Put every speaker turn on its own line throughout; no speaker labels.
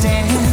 take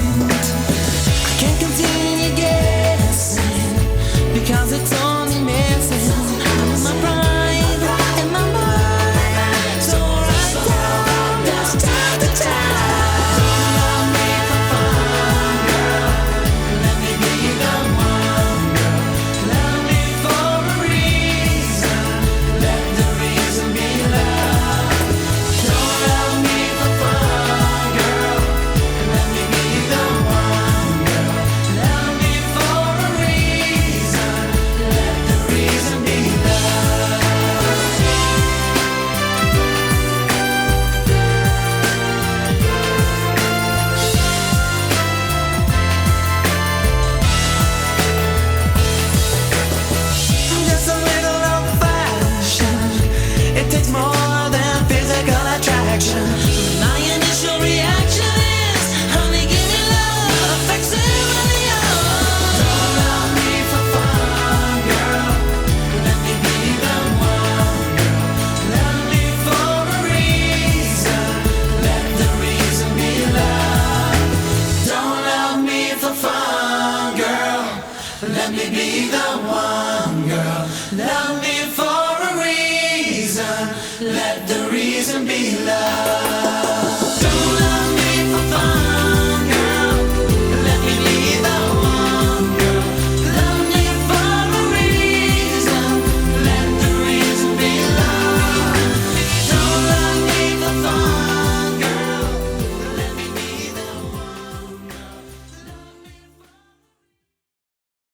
Let me be the one, girl. Love